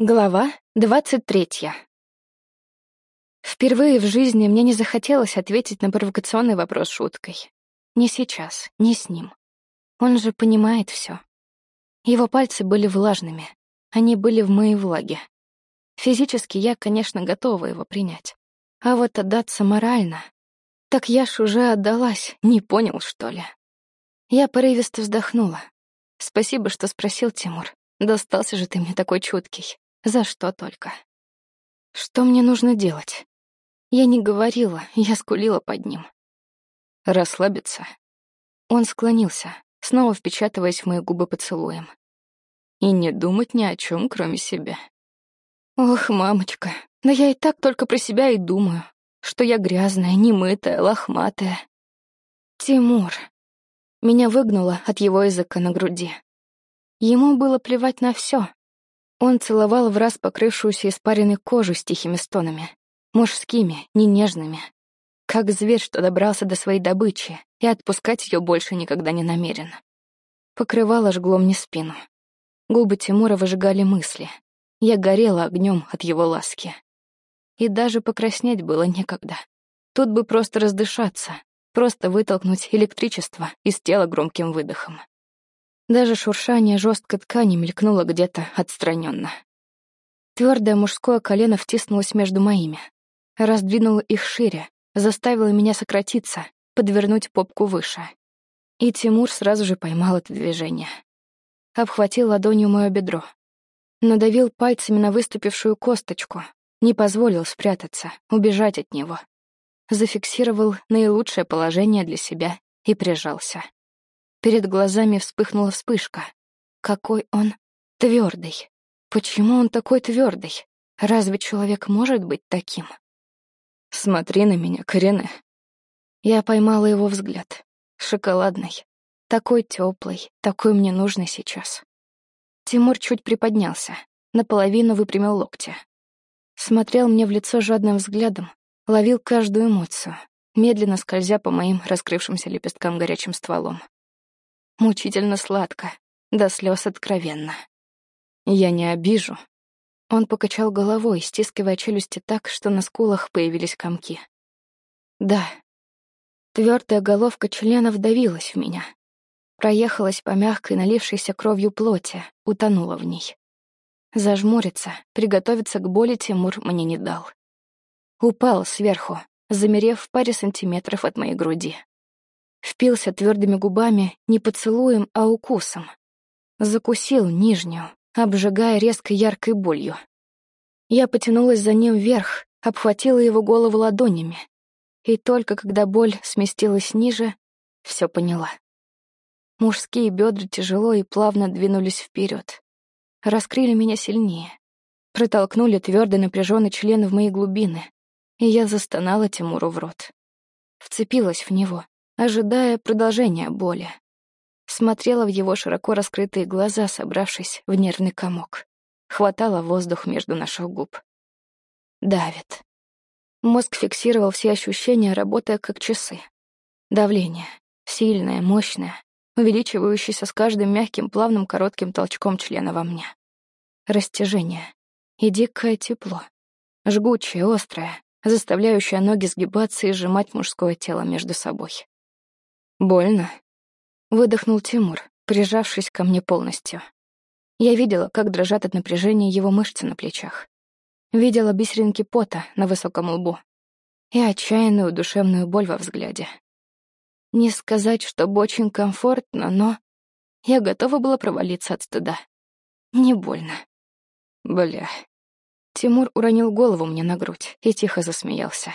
Глава двадцать третья. Впервые в жизни мне не захотелось ответить на провокационный вопрос шуткой. Не сейчас, не с ним. Он же понимает все. Его пальцы были влажными. Они были в моей влаге. Физически я, конечно, готова его принять. А вот отдаться морально... Так я ж уже отдалась, не понял, что ли. Я порывисто вздохнула. Спасибо, что спросил, Тимур. Достался же ты мне такой чуткий. За что только? Что мне нужно делать? Я не говорила, я скулила под ним. Расслабиться. Он склонился, снова впечатываясь в мои губы поцелуем. И не думать ни о чем, кроме себя. Ох, мамочка, да я и так только про себя и думаю, что я грязная, немытая, лохматая. Тимур. Меня выгнуло от его языка на груди. Ему было плевать на все, он целовал в раз покрывшуюся испаренной кожу с тихими стонами. Мужскими, не нежными. Как зверь, что добрался до своей добычи, и отпускать ее больше никогда не намерен. Покрывало жгло мне спину. Губы Тимура выжигали мысли. Я горела огнем от его ласки. И даже покраснеть было некогда. Тут бы просто раздышаться, просто вытолкнуть электричество из тела громким выдохом. Даже шуршание жесткой ткани мелькнуло где-то отстраненно. Твердое мужское колено втиснулось между моими, раздвинуло их шире, заставило меня сократиться, подвернуть попку выше. И Тимур сразу же поймал это движение. Обхватил ладонью мое бедро. Надавил пальцами на выступившую косточку, не позволил спрятаться, убежать от него. Зафиксировал наилучшее положение для себя и прижался. Перед глазами вспыхнула вспышка. Какой он твердый. Почему он такой твердый? Разве человек может быть таким? Смотри на меня, Корене. Я поймала его взгляд. Шоколадный. Такой теплый, такой мне нужный сейчас. Тимур чуть приподнялся, наполовину выпрямил локти. Смотрел мне в лицо жадным взглядом, ловил каждую эмоцию, медленно скользя по моим раскрывшимся лепесткам горячим стволом. Мучительно сладко, до слез откровенно. Я не обижу. Он покачал головой, стискивая челюсти так, что на скулах появились комки. Да. Твердая головка члена вдавилась в меня. Проехалась по мягкой, налившейся кровью плоти, утонула в ней. Зажмуриться, приготовиться к боли Тимур мне не дал. Упал сверху, замерев в паре сантиметров от моей груди. Впился твердыми губами не поцелуем, а укусом. Закусил нижнюю, обжигая резкой яркой болью. Я потянулась за ним вверх, обхватила его голову ладонями. И только когда боль сместилась ниже, все поняла. Мужские бедра тяжело и плавно двинулись вперед, Раскрыли меня сильнее. Протолкнули твердо напряженный член в мои глубины, и я застонала Тимуру в рот. Вцепилась в него, ожидая продолжения боли. Смотрела в его широко раскрытые глаза, собравшись в нервный комок. Хватала воздух между наших губ. Давит. Мозг фиксировал все ощущения, работая как часы. Давление. Сильное, мощное, увеличивающееся с каждым мягким, плавным, коротким толчком члена во мне. Растяжение. И дикое тепло. Жгучее, острое, заставляющее ноги сгибаться и сжимать мужское тело между собой. «Больно?» — выдохнул Тимур, прижавшись ко мне полностью. Я видела, как дрожат от напряжения его мышцы на плечах. Видела бисеринки пота на высоком лбу и отчаянную душевную боль во взгляде. Не сказать, чтобы очень комфортно, но я готова была провалиться от стыда. Не больно. Бля. Тимур уронил голову мне на грудь и тихо засмеялся.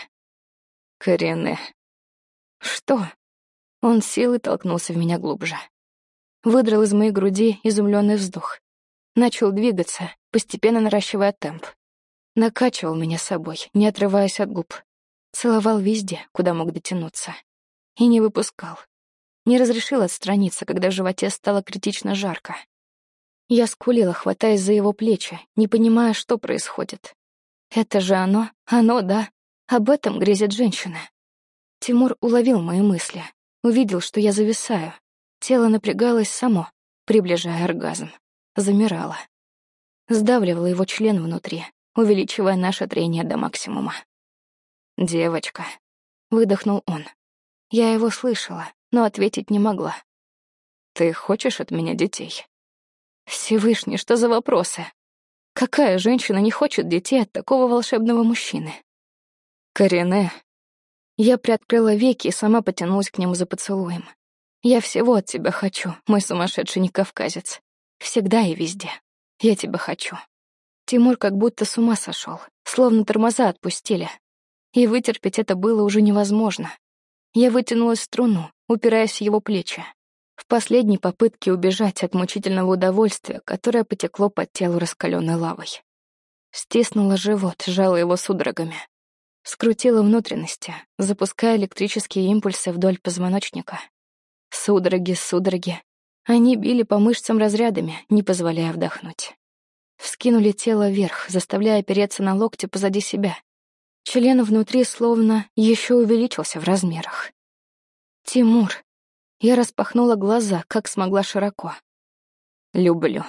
Корене. Что? Он силой толкнулся в меня глубже. Выдрал из моей груди изумленный вздох. Начал двигаться, постепенно наращивая темп. Накачивал меня собой, не отрываясь от губ. Целовал везде, куда мог дотянуться. И не выпускал. Не разрешил отстраниться, когда в животе стало критично жарко. Я скулила, хватаясь за его плечи, не понимая, что происходит. Это же оно, оно, да. Об этом грезят женщины. Тимур уловил мои мысли, Увидел, что я зависаю. Тело напрягалось само, приближая оргазм. Замирало. Сдавливала его член внутри, увеличивая наше трение до максимума. «Девочка», — выдохнул он. Я его слышала, но ответить не могла. «Ты хочешь от меня детей?» Всевышний, что за вопросы? Какая женщина не хочет детей от такого волшебного мужчины? Корене. Я приоткрыла веки и сама потянулась к нему за поцелуем. Я всего от тебя хочу, мой сумасшедший не кавказец. Всегда и везде. Я тебя хочу. Тимур как будто с ума сошел, словно тормоза отпустили. И вытерпеть это было уже невозможно. Я вытянулась в струну, упираясь в его плечи. В последней попытке убежать от мучительного удовольствия, которое потекло под телу раскаленной лавой. Стиснула живот, сжала его судорогами. Скрутила внутренности, запуская электрические импульсы вдоль позвоночника. Судороги, судороги. Они били по мышцам разрядами, не позволяя вдохнуть. Вскинули тело вверх, заставляя опереться на локти позади себя. Член внутри словно еще увеличился в размерах. «Тимур!» Я распахнула глаза, как смогла широко. «Люблю».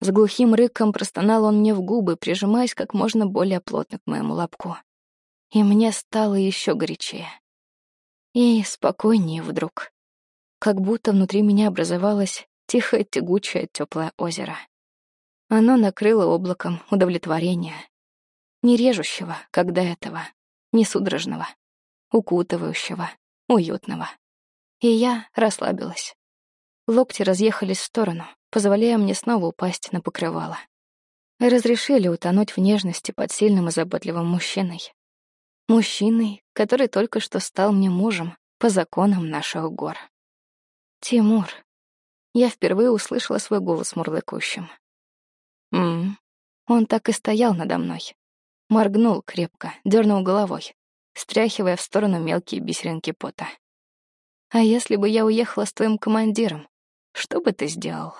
С глухим рыком простонал он мне в губы, прижимаясь как можно более плотно к моему лобку. И мне стало еще горячее. И спокойнее вдруг. Как будто внутри меня образовалось тихое, тягучее, теплое озеро. Оно накрыло облаком удовлетворения. Не режущего, как до этого, не судорожного, укутывающего, уютного. И я расслабилась. Локти разъехались в сторону, позволяя мне снова упасть на покрывало. Разрешили утонуть в нежности под сильным и заботливым мужчиной. Мужчиной, который только что стал мне мужем по законам наших гор. Тимур. Я впервые услышала свой голос мурлыкающим. Мм. Он так и стоял надо мной. Моргнул крепко, дернул головой, стряхивая в сторону мелкие бисеринки пота. А если бы я уехала с твоим командиром, что бы ты сделал?